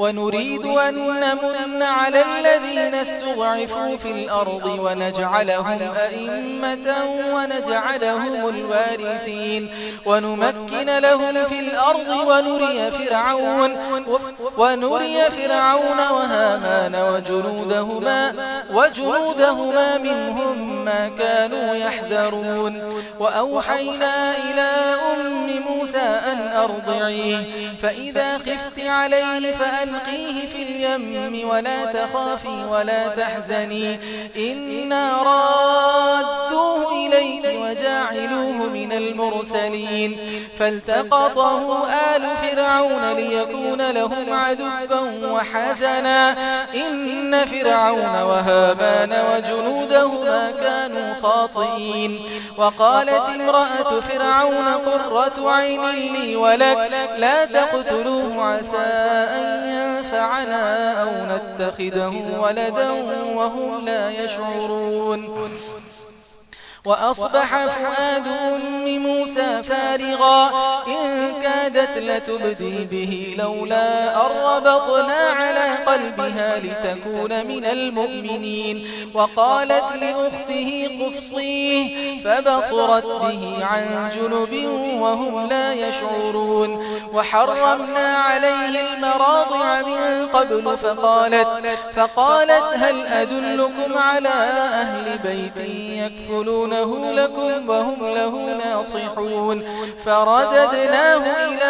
ونريد أن نمن على الذين استضعفوا في الأرض ونجعلهم أئمة ونجعلهم الوارثين ونمكن لهم في الأرض ونري فرعون. ونري فرعون وهامان وجنودهما وجنودهما منهم ما كانوا يحذرون. وأوحينا إلى أم موسى أن أرضعيه. فإذا خفت عليه فأن ألقيه في اليم ولا تخافي ولا تحزني إنا رادوه إليك وجاعلوه المرسلين فالتقطه آل فرعون ليكون لهم عدوا وحزنا. إن فرعون وهابان وجنودهما كانوا خاطئين. وقالت امرأة فرعون قرة عين لي ولك لا تقتلوه عسى أن ينفعنا أو نتخذه ولدا وهم لا يشعرون. وأصبح فؤاد أم موسى فارغا. إن كان كادت لتبدي به لولا أربطنا على قلبها لتكون من المؤمنين. وقالت لأخته قصيه فبصرت به عن جنب وهم لا يشعرون. وحرمنا عليه المراضع من قبل فقالت, فقالت هل أدلكم على أهل بيت يكفلونه لكم وهم له ناصحون. فرددناه إلى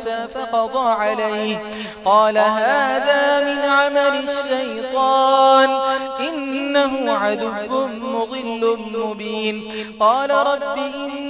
موسى فقضى عليه. قال هذا من عمل الشيطان. إنه عدو مضل مبين. قال رب إني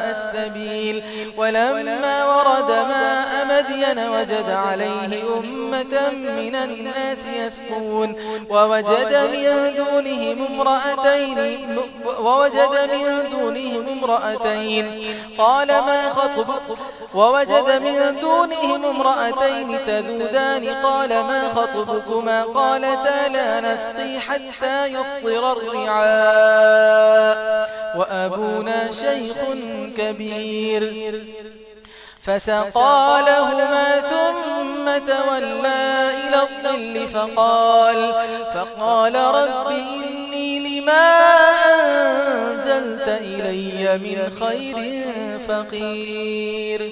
سبيل. ولما ورد ماء مدين وجد عليه أمة من الناس يسكون. ووجد من دونهم امرأتين ووجد من دونهم امرأتين. قال ما خطبك؟ ووجد من دونهم امرأتين تذودان. قال ما خطبكما؟ قالتا لا نسقي حتى يصدر الرعاء. وأبونا شيخ كبير. فسقى لهما ثم تولى إلى الظل فقال فقال رب إني لما أنزلت إلي من خير فقير.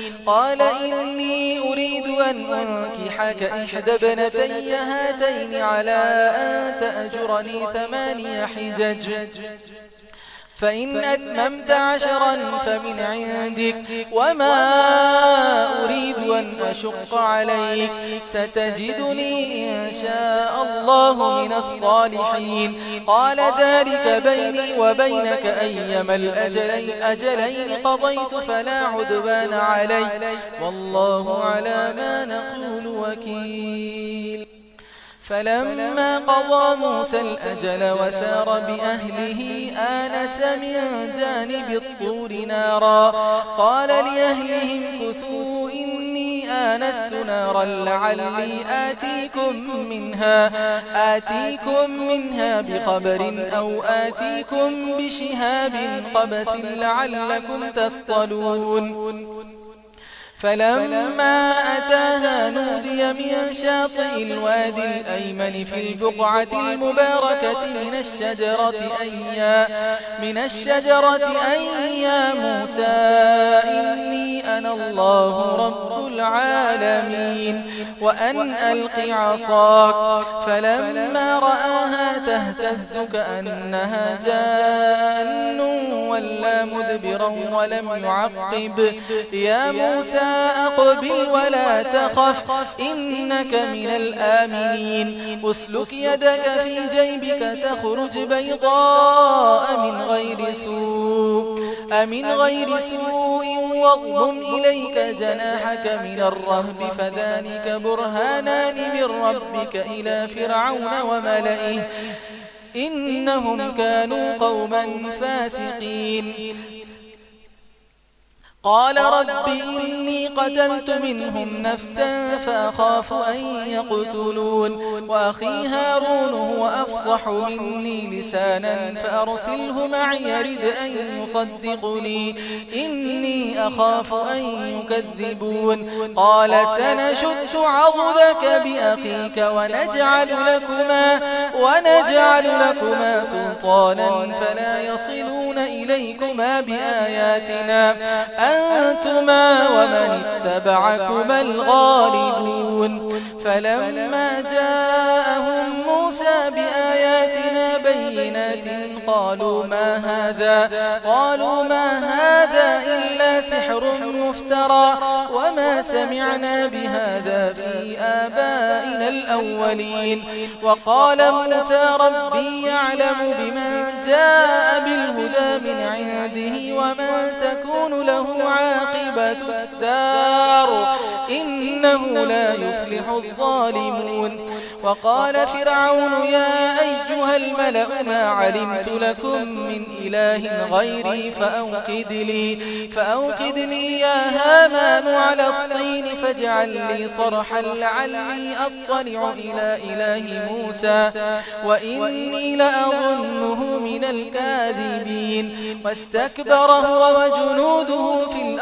قال إني أريد أن أنكحك إحدى بنتي هاتين على أن تأجرني ثماني حجج. فإن أتممت عشرا فمن عندك وما أريد أن أشق عليك ستجدني إن شاء الله من الصالحين قال ذلك بيني وبينك أيما الأجلين قضيت فلا عذبان علي والله على ما نقول وكيل فلما قضى موسى الأجل وسار بأهله آنس من جانب الطور نارا. قال لأهلهم كثوا إني آنست نارا لعلي آتيكم منها, آتيكم منها بخبر أو آتيكم بشهاب قبس لعلكم تصطلون. فلما أتاها نودي من شاطئ الوادي الأيمن في البقعة المباركة من الشجرة أي يا موسى إني أنا الله رب العالمين وأن ألقي عصاك فلما رآها تهتز كأنها جان ولا مدبرا ولم يعقب. يا موسى أقبل ولا تخف إنك من الآمنين. أسلك يدك في جيبك تخرج بيضاء من غير سوء. أمن غير سوء واغضم إليك جناحك من الرهب فذلك برهانان من ربك إلى فرعون وملئه إنهم كانوا قوما فاسقين قال رب إني قتلت منهم نفسا فأخاف أن يقتلون. وأخي هارون هو أفصح مني لسانا فأرسله معي رد أن يصدقني. إني أخاف أن يكذبون. قال سنشد عضدك بأخيك ونجعل لكما, ونجعل لكما سلطانا فلا يصلون. إليكما بآياتنا أنتما ومن اتبعكما الغالبون. فلما جاءهم موسى بآياتنا بينات قالوا ما هذا؟ قالوا ما هذا إلا سحر مفترى وما سمعنا بهذا في آبائنا الأولين وقال موسى ربي يعلم بمن جاء بالهدى من عنده وما تكون له عاقبة الدار إنه لا يفلح الظالمون وقال فرعون يا أيها الملأ ملأ ما علمت لكم من إله غيري فأوقد لي, فأوقد لي يا هامان على الطين فاجعل لي صرحا لعلي أطلع إلى إله موسى وإني لأظنه من الكاذبين. واستكبر هو وجنوده